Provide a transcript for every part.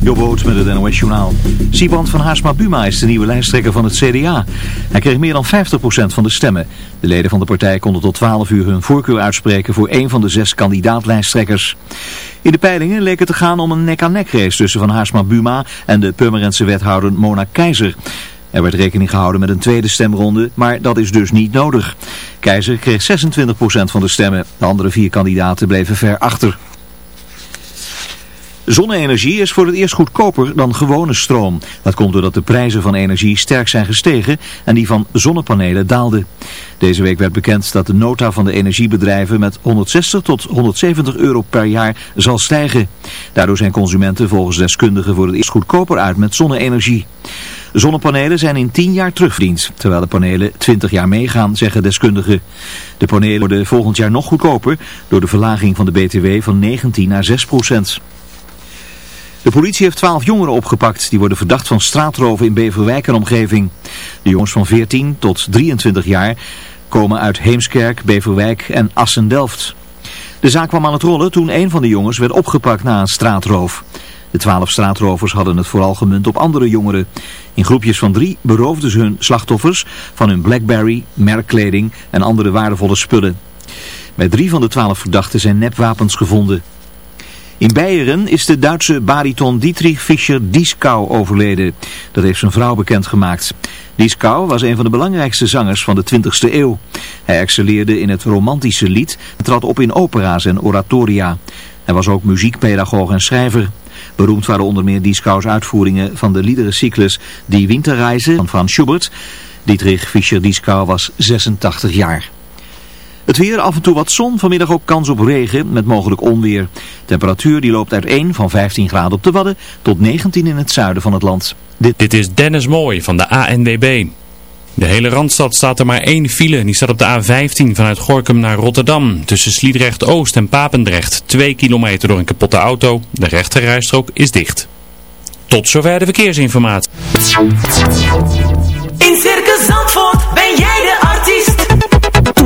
Jobboot met het NOS Journaal. Siband van Haarsma Buma is de nieuwe lijsttrekker van het CDA. Hij kreeg meer dan 50% van de stemmen. De leden van de partij konden tot 12 uur hun voorkeur uitspreken voor een van de zes kandidaatlijsttrekkers. In de peilingen leek het te gaan om een nek-aan-nek race tussen Van Haarsma Buma en de Purmerendse wethouder Mona Keizer. Er werd rekening gehouden met een tweede stemronde, maar dat is dus niet nodig. Keizer kreeg 26% van de stemmen. De andere vier kandidaten bleven ver achter. Zonne-energie is voor het eerst goedkoper dan gewone stroom. Dat komt doordat de prijzen van energie sterk zijn gestegen en die van zonnepanelen daalden. Deze week werd bekend dat de nota van de energiebedrijven met 160 tot 170 euro per jaar zal stijgen. Daardoor zijn consumenten volgens deskundigen voor het eerst goedkoper uit met zonne-energie. Zonnepanelen zijn in 10 jaar terugverdiend, terwijl de panelen 20 jaar meegaan, zeggen deskundigen. De panelen worden volgend jaar nog goedkoper door de verlaging van de BTW van 19 naar 6 procent. De politie heeft 12 jongeren opgepakt. Die worden verdacht van straatroven in Beverwijk en omgeving. De jongens van 14 tot 23 jaar komen uit Heemskerk, Beverwijk en Assen-Delft. De zaak kwam aan het rollen toen een van de jongens werd opgepakt na een straatroof. De twaalf straatrovers hadden het vooral gemunt op andere jongeren. In groepjes van drie beroofden ze hun slachtoffers van hun Blackberry, merkkleding en andere waardevolle spullen. Bij drie van de twaalf verdachten zijn nepwapens gevonden. In Beieren is de Duitse bariton Dietrich Fischer-Dieskau overleden. Dat heeft zijn vrouw bekendgemaakt. Dieskau was een van de belangrijkste zangers van de 20e eeuw. Hij excelleerde in het romantische lied en trad op in opera's en oratoria. Hij was ook muziekpedagoog en schrijver. Beroemd waren onder meer Dieskau's uitvoeringen van de liederencyclus Die Winterreise van Schubert. Dietrich Fischer-Dieskau was 86 jaar. Het weer, af en toe wat zon, vanmiddag ook kans op regen met mogelijk onweer. Temperatuur die loopt uiteen van 15 graden op de Wadden tot 19 in het zuiden van het land. Dit, Dit is Dennis Mooij van de ANWB. De hele Randstad staat er maar één file. Die staat op de A15 vanuit Gorkum naar Rotterdam. Tussen Sliedrecht-Oost en Papendrecht. Twee kilometer door een kapotte auto. De rechterrijstrook is dicht. Tot zover de verkeersinformatie. In Circus Zandvoort ben jij de artiest.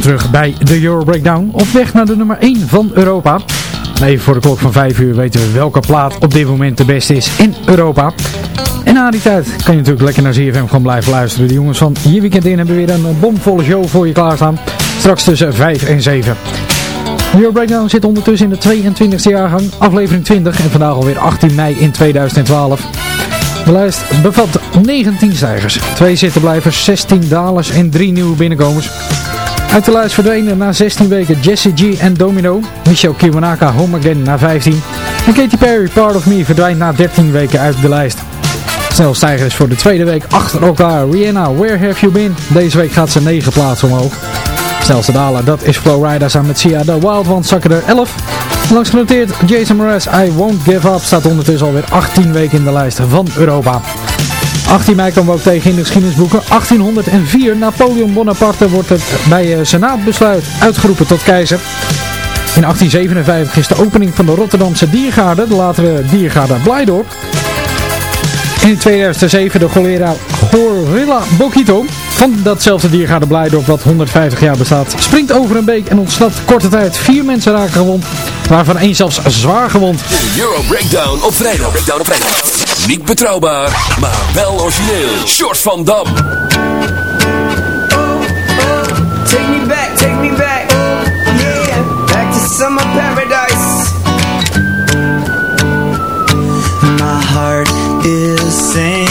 Terug bij de Euro Breakdown. Op weg naar de nummer 1 van Europa. Even voor de klok van 5 uur weten we welke plaat op dit moment de beste is in Europa. En na die tijd kan je natuurlijk lekker naar ZFM gaan blijven luisteren. De jongens van Je Weekend In hebben weer een bomvolle show voor je klaarstaan. Straks tussen 5 en 7. De Euro Breakdown zit ondertussen in de 22e jaargang, aflevering 20 en vandaag alweer 18 mei in 2012. De lijst bevat 19 stijgers, 2 zittenblijvers, 16 dalers en 3 nieuwe binnenkomers. Uit de lijst verdwenen na 16 weken Jesse G en Domino. Michel Kiwanaka Home Again na 15. En Katy Perry Part of Me verdwijnt na 13 weken uit de lijst. Snelstijgers voor de tweede week achter elkaar. Rihanna, Where Have You Been? Deze week gaat ze 9 plaatsen omhoog. Snelste daler, dat is Flowrider samen met Sia. De Wild Ones zakken er 11. Langs genoteerd, Jason Mraz, I Won't Give Up staat ondertussen alweer 18 weken in de lijst van Europa. 18 mei komen we ook tegen in de geschiedenisboeken. 1804, Napoleon Bonaparte wordt het bij eh, senaatbesluit uitgeroepen tot keizer. In 1857 is de opening van de Rotterdamse Diergaarde, de latere Diergaarde Blijdorp. In 2007 de Golera Gorilla Bokito van datzelfde Diergaarde Blijdorp wat 150 jaar bestaat. Springt over een beek en ontsnapt korte tijd. Vier mensen raken gewond, waarvan één zelfs zwaar gewond. Euro Breakdown vrijdag. Breakdown op vrijdag. Niet betrouwbaar, maar wel origineel. Short van Dam. Oh, oh, take me back, take me back. Oh, yeah, back to summer paradise. My heart is singing.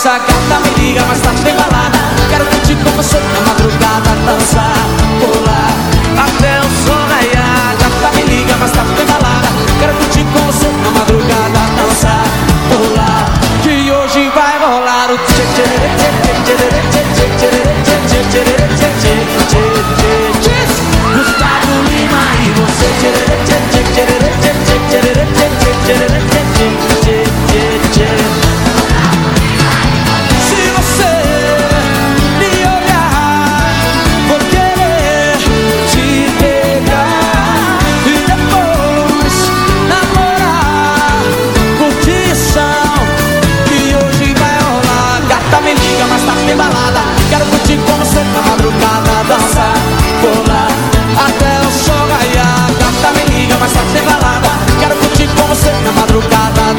essa gata me liga, mais tarde tem balada. Quero tanto como sou.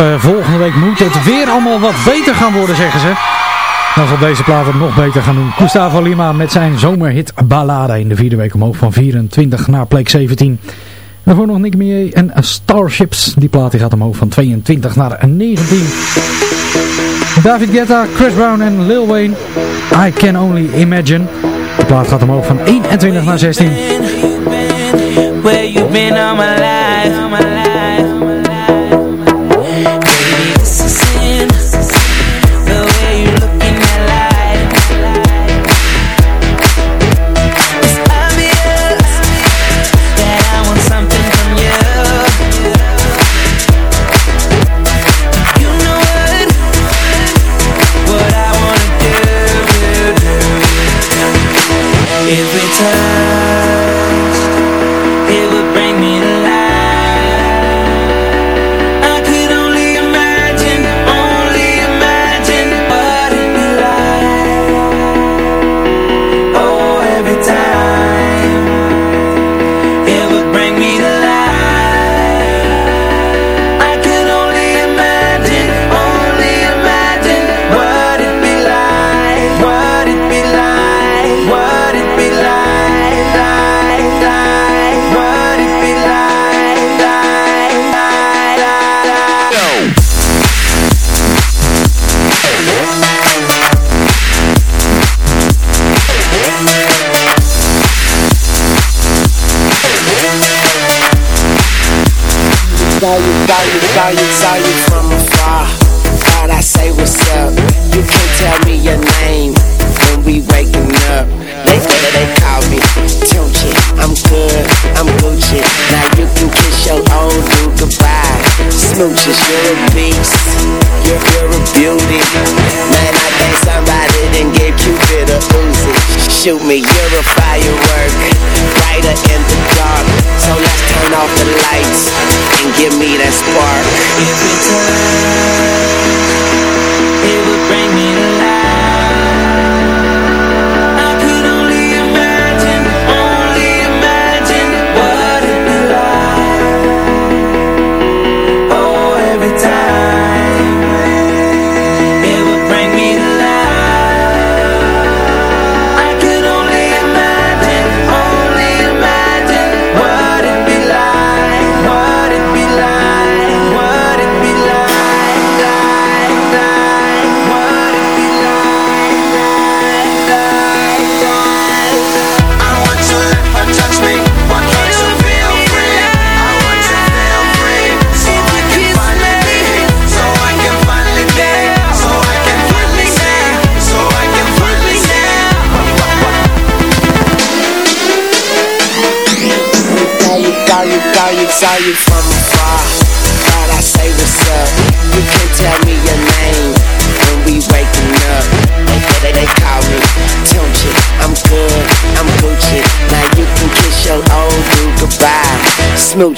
Eh, volgende week moet het weer allemaal wat beter gaan worden, zeggen ze. Dan zal deze plaat het nog beter gaan doen. Gustavo Lima met zijn zomerhit Ballade in de vierde week omhoog van 24 naar plek 17. Daarvoor nog Nick Mier en Starships. Die plaat gaat omhoog van 22 naar 19. David Guetta, Chris Brown en Lil Wayne. I Can Only Imagine. De plaat gaat omhoog van 21 naar 16. Where you been, where all my life.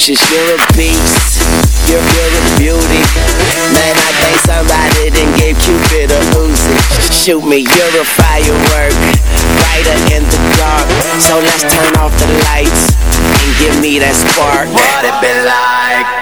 You're a beast. You're, you're beauty. Man, I think somebody done gave Cupid a Uzi. Shoot me, you're a firework. Brighter in the dark. So let's turn off the lights and give me that spark. What it been like?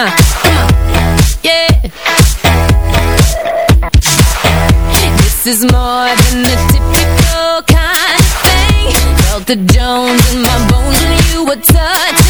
Uh, this is more than the typical kind thing. Felt the Jones in my bones when you were touching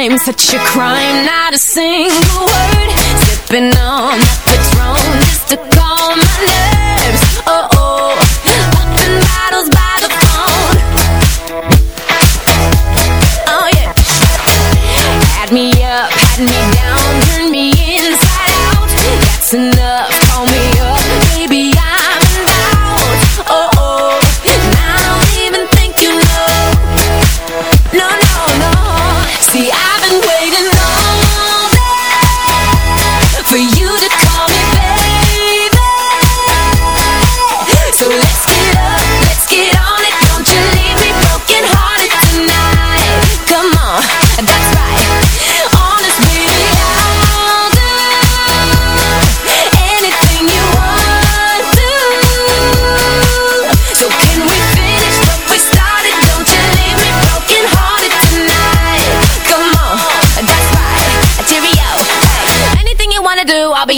Such a crime, not a single word. Sipping on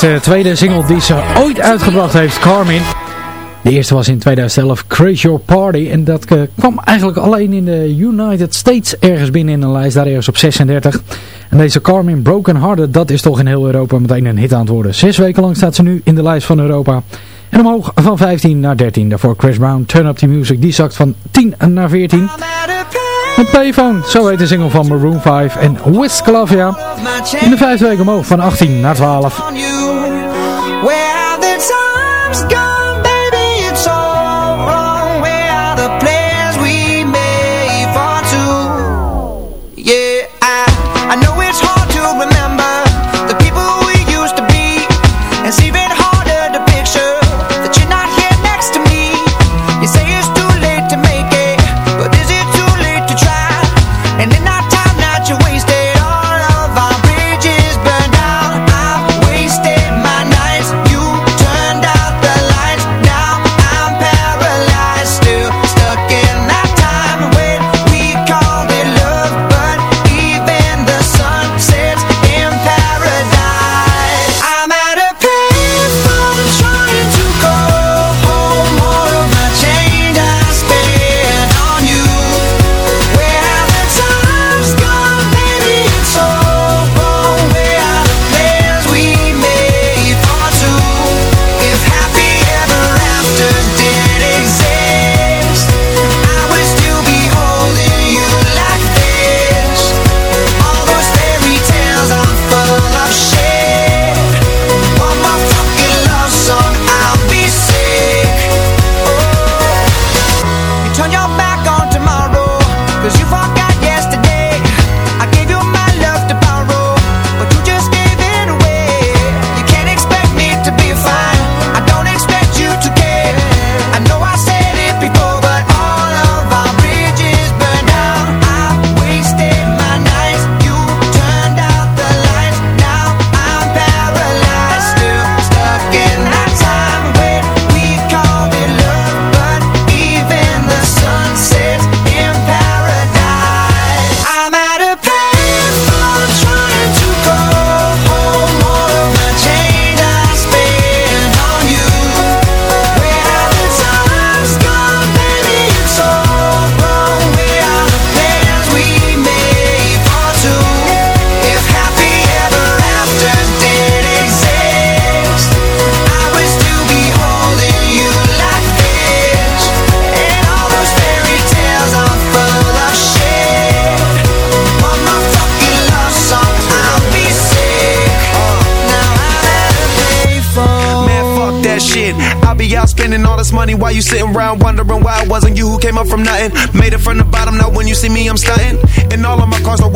de tweede single die ze ooit uitgebracht heeft, Carmen. De eerste was in 2011 Crazy Your Party. En dat eh, kwam eigenlijk alleen in de United States ergens binnen in een lijst. Daar ergens op 36. En deze Carmen Broken Hearted, dat is toch in heel Europa meteen een hit aan het worden. Zes weken lang staat ze nu in de lijst van Europa. En omhoog van 15 naar 13. Daarvoor Chris Brown, Turn Up The Music. Die zakt van 10 naar 14. Met Payphone, zo heet de single van Maroon 5 en Wiz. In de vijfde week omhoog van 18 naar 12. From nothing. Made it from the bottom, now when you see me, I'm stunting.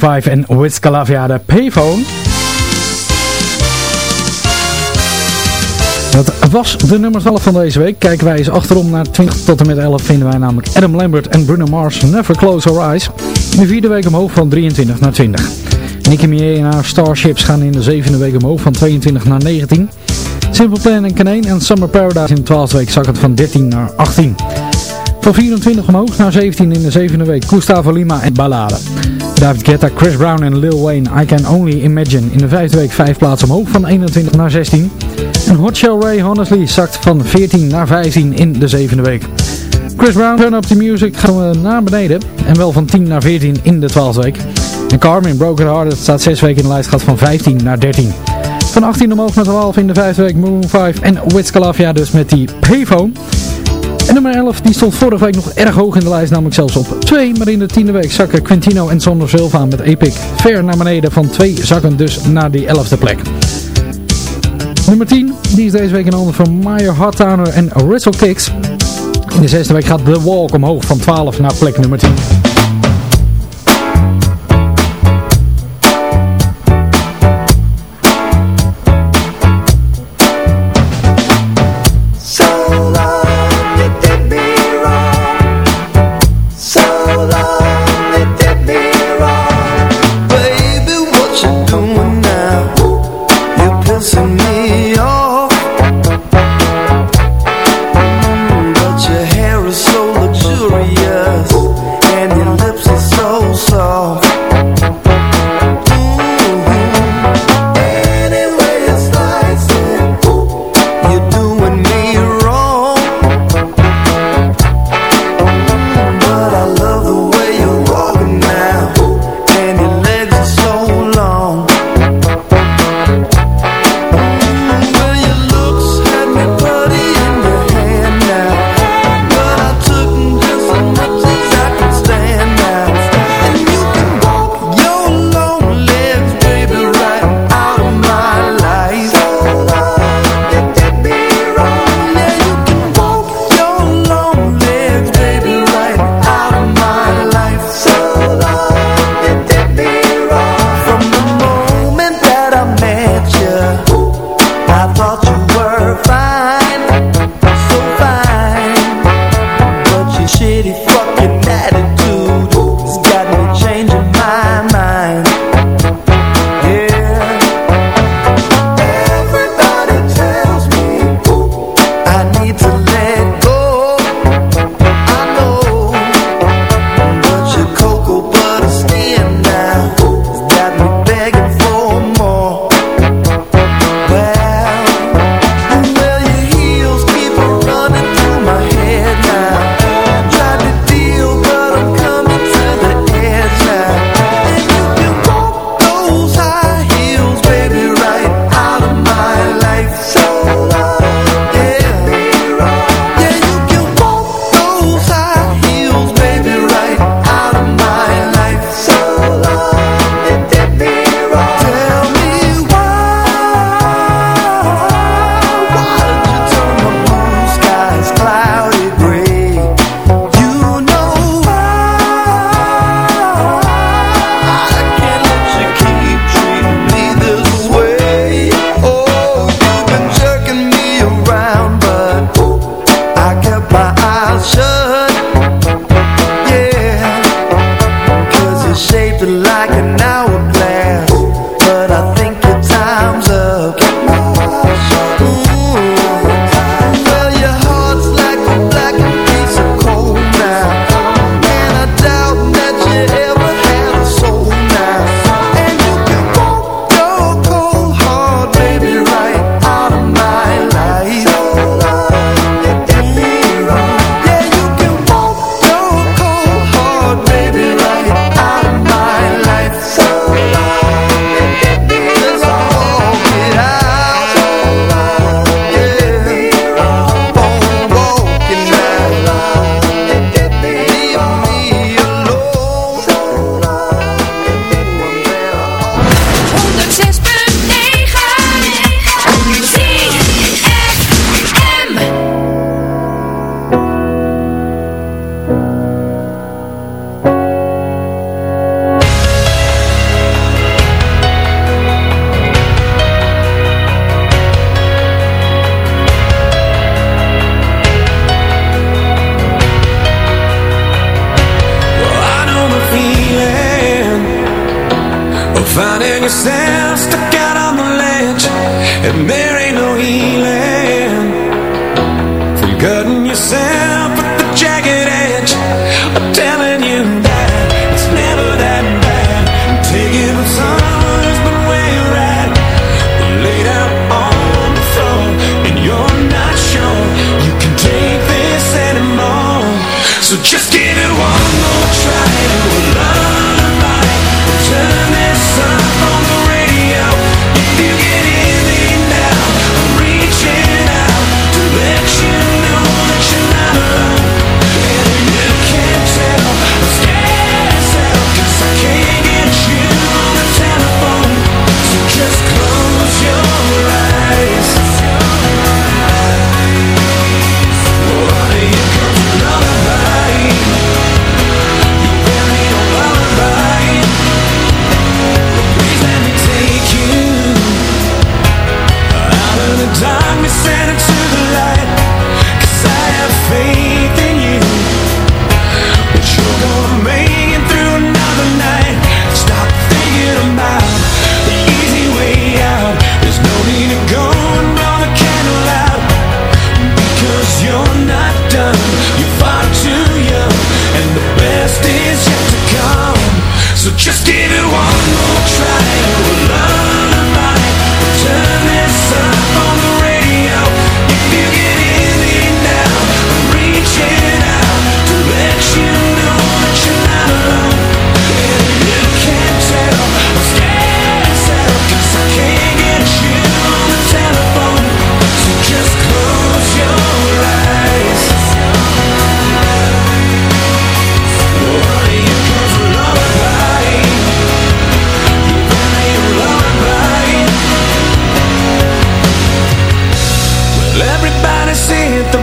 Maroon 5 en Wiz Khalifa, de payphone. Dat was de nummer 12 van deze week. Kijken wij eens achterom naar 20 tot en met 11 vinden wij namelijk Adam Lambert en Bruno Mars Never Close Our Eyes. De vierde week omhoog van 23 naar 20. Nicki Minaj en haar Starships gaan in de zevende week omhoog van 22 naar 19. Simple Plan en Kaneen en Summer Paradise in de 12e week zakken van 13 naar 18. Van 24 omhoog naar 17 in de zevende week Gustavo Lima en Ballade. David Guetta, Chris Brown en Lil Wayne, I Can Only Imagine in de vijfde week vijf plaatsen omhoog van 21 naar 16. En Hot Shell Ray Honestly zakt van 14 naar 15 in de zevende week. Chris Brown, Turn Up The Music gaan we naar beneden en wel van 10 naar 14 in de 12e week. En Carmen, Broken Hearted staat 6 weken in de lijst, gaat van 15 naar 13. Van 18 omhoog naar 12 in de vijfde week Moon 5 en Wiz dus met die payphone. En nummer 11 die stond vorige week nog erg hoog in de lijst, namelijk zelfs op 2. Maar in de tiende week zakken Quintino en Sander Silva met Epic ver naar beneden. Van 2 zakken dus naar die 11e plek. Nummer 10, die is deze week in handen van Meyer Hartowner en Russell Kicks. In de zesde week gaat The Walk omhoog van 12 naar plek nummer 10. Everybody see the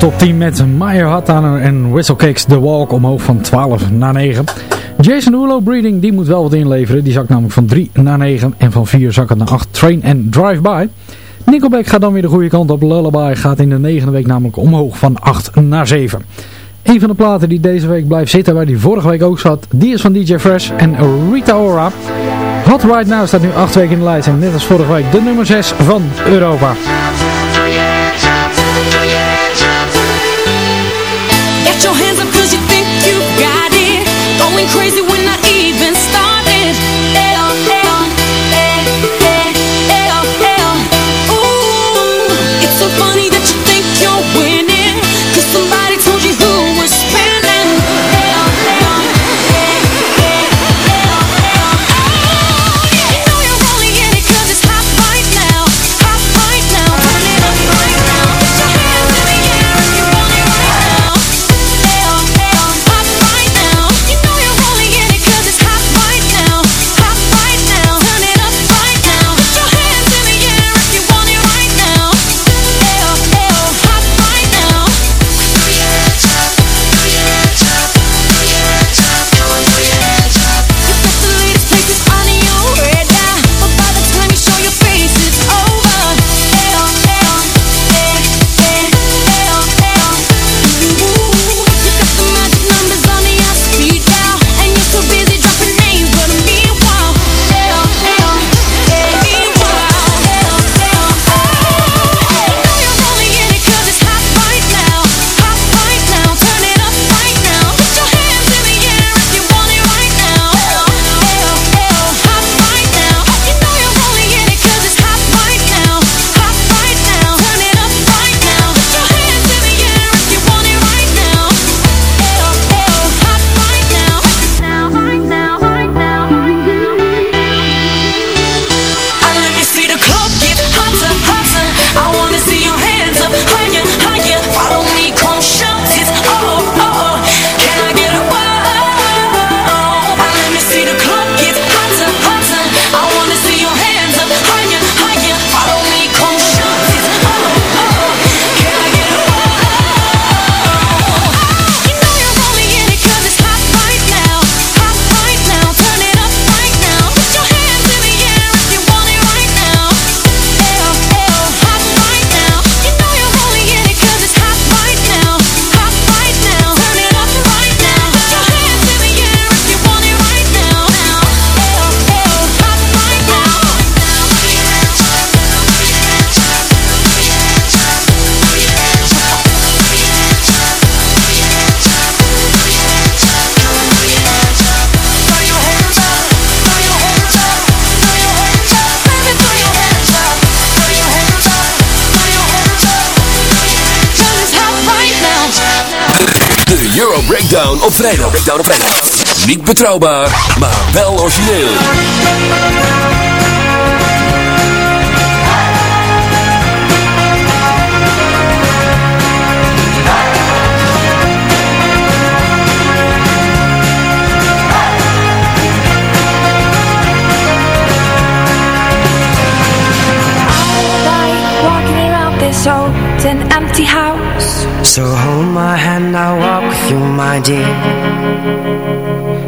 top 10 met Meyer Hattaner en Whistlecakes The Walk omhoog van 12 naar 9. Jason Hulo Breeding, die moet wel wat inleveren. Die zakt namelijk van 3 naar 9 en van 4 zakken naar 8. Train and Drive-By. Nickelback gaat dan weer de goede kant op. Lullaby gaat in de negende week namelijk omhoog van 8 naar 7. Een van de platen die deze week blijft zitten, waar die vorige week ook zat, die is van DJ Fresh en Rita Ora. Hot Right Now staat nu 8 weken in de lijst en net als vorige week de nummer 6 van Europa. Put your hands up cause you think you got it. Going crazy when I op vrijdag. Breakdown op vrijdag. Niet betrouwbaar, maar wel origineel. This old and empty house So hold my hand, now. my dear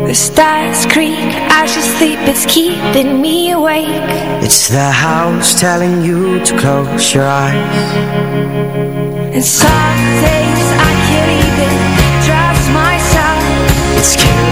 The stars creak, I you sleep, it's keeping me awake. It's the house telling you to close your eyes. And some days I can't even trust myself. It's killing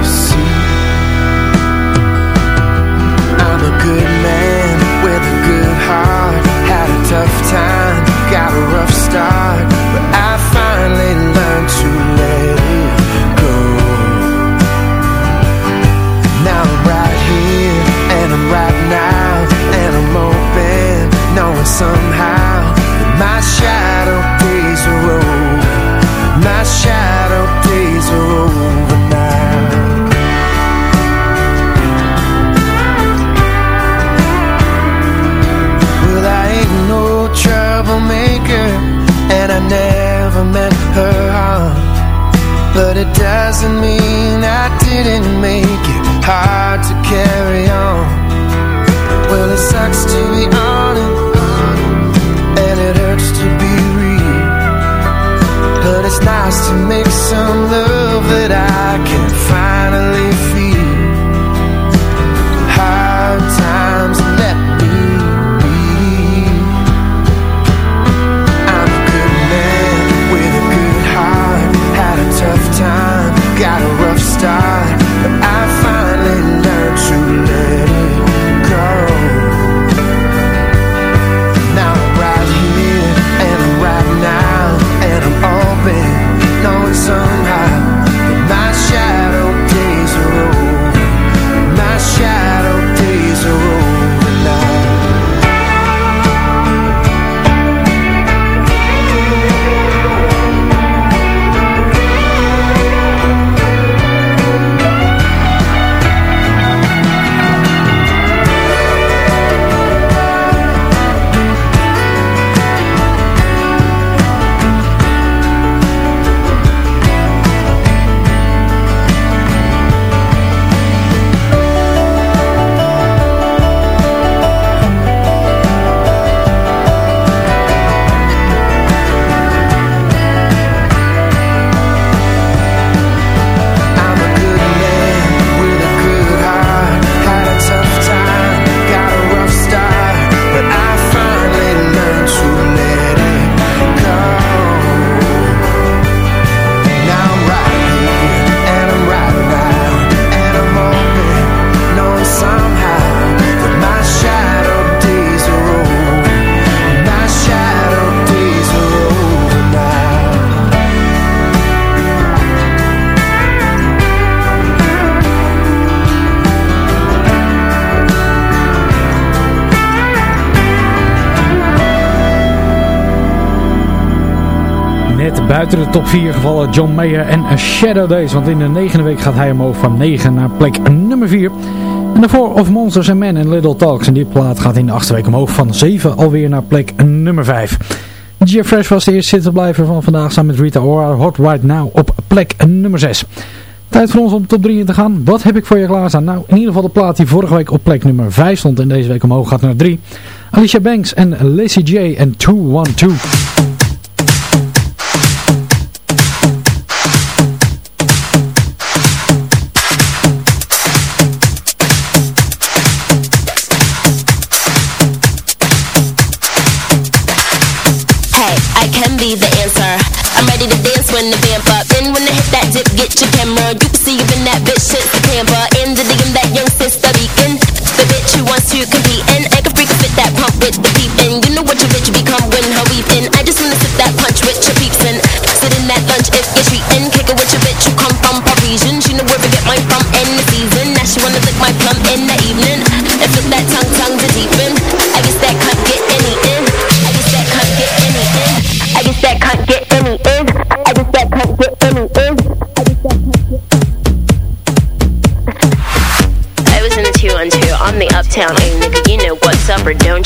De top 4 gevallen John Mayer en Shadow Days. Want in de negende week gaat hij omhoog van 9 naar plek nummer 4. En daarvoor Of Monsters and Men en Little Talks. En die plaat gaat in de achtste week omhoog van 7 alweer naar plek nummer 5. Jeff Fresh was de eerste zittenblijver van vandaag samen met Rita Ora. Hot Right Now op plek nummer 6. Tijd voor ons om top 3 in te gaan. Wat heb ik voor je klaarstaan? Nou, in ieder geval de plaat die vorige week op plek nummer 5 stond en deze week omhoog gaat naar 3. Alicia Banks en Lacey J en 212.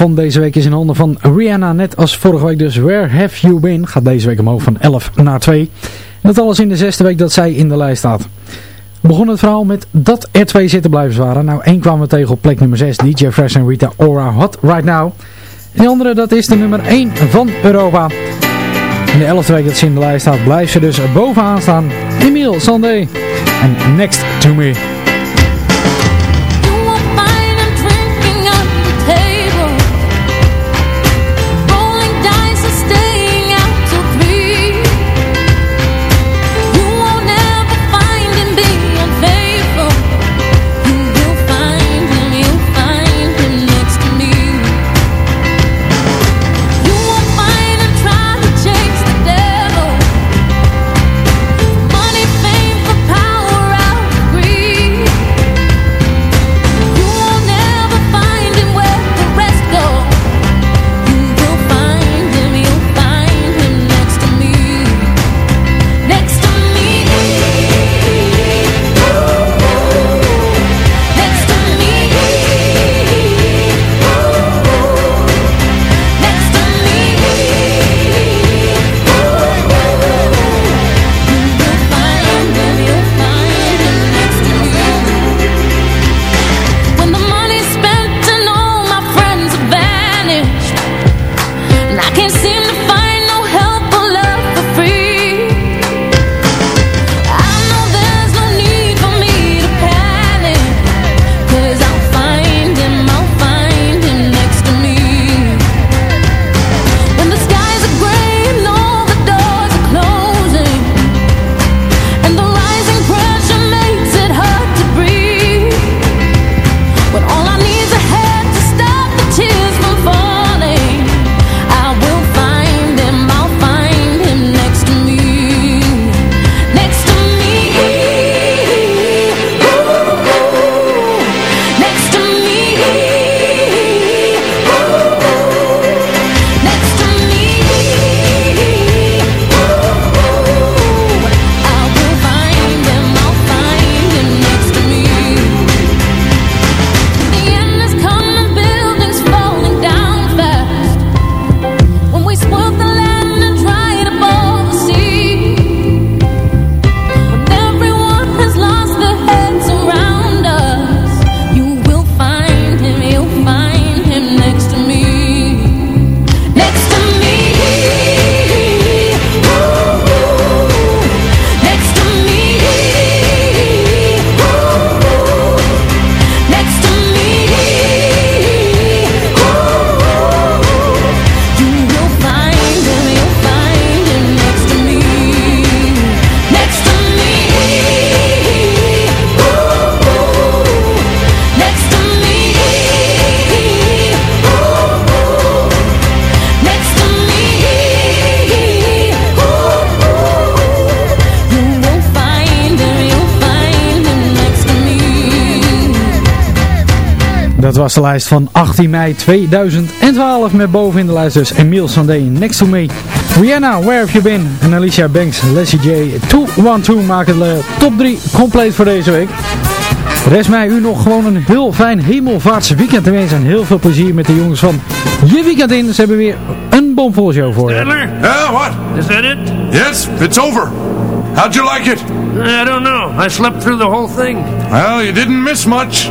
Van deze week is in handen van Rihanna. Net als vorige week dus Where Have You Been gaat deze week omhoog van 11 naar 2. En dat alles in de zesde week dat zij in de lijst staat. We begonnen het verhaal met dat er twee zitten blijven waren. Nou, één kwamen we tegen op plek nummer 6. DJ Fresh en Rita Ora Hot Right Now. En die andere, dat is de nummer 1 van Europa. In de 11e week dat ze in de lijst staat, blijft ze dus bovenaan staan. Emile Sandé en Next to Me. Lijst van 18 mei 2012 met boven in de lijst dus Emile Sandé, Next to Me. Rihanna, Where Have You Been? En Alicia Banks, Leslie J, 212 maken de top 3 compleet voor deze week. Rest mij u nog gewoon een heel fijn hemelvaarts weekend te wensen. En heel veel plezier met de jongens van Je Weekend In. Ze hebben weer een bomvol show voor je. Yeah, what? Is that it? Yes, it's over. How'd you like it? I don't know. I slept through the whole thing. Well, you didn't miss much.